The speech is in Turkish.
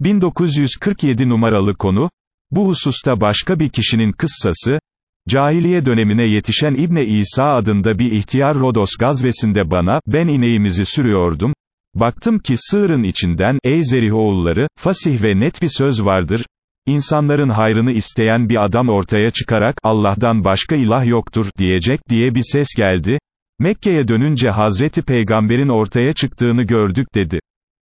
1947 numaralı konu, bu hususta başka bir kişinin kıssası, cahiliye dönemine yetişen İbne İsa adında bir ihtiyar Rodos gazvesinde bana, ben ineğimizi sürüyordum, baktım ki sığırın içinden, ey Zerih oğulları, fasih ve net bir söz vardır, İnsanların hayrını isteyen bir adam ortaya çıkarak, Allah'tan başka ilah yoktur, diyecek, diye bir ses geldi, Mekke'ye dönünce Hazreti Peygamber'in ortaya çıktığını gördük dedi.